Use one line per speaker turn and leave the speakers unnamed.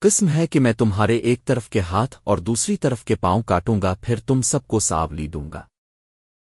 قسم ہے کہ میں تمہارے ایک طرف کے ہاتھ اور دوسری طرف کے پاؤں کاٹوں گا، پھر تم سب کو ساولی دوں گا۔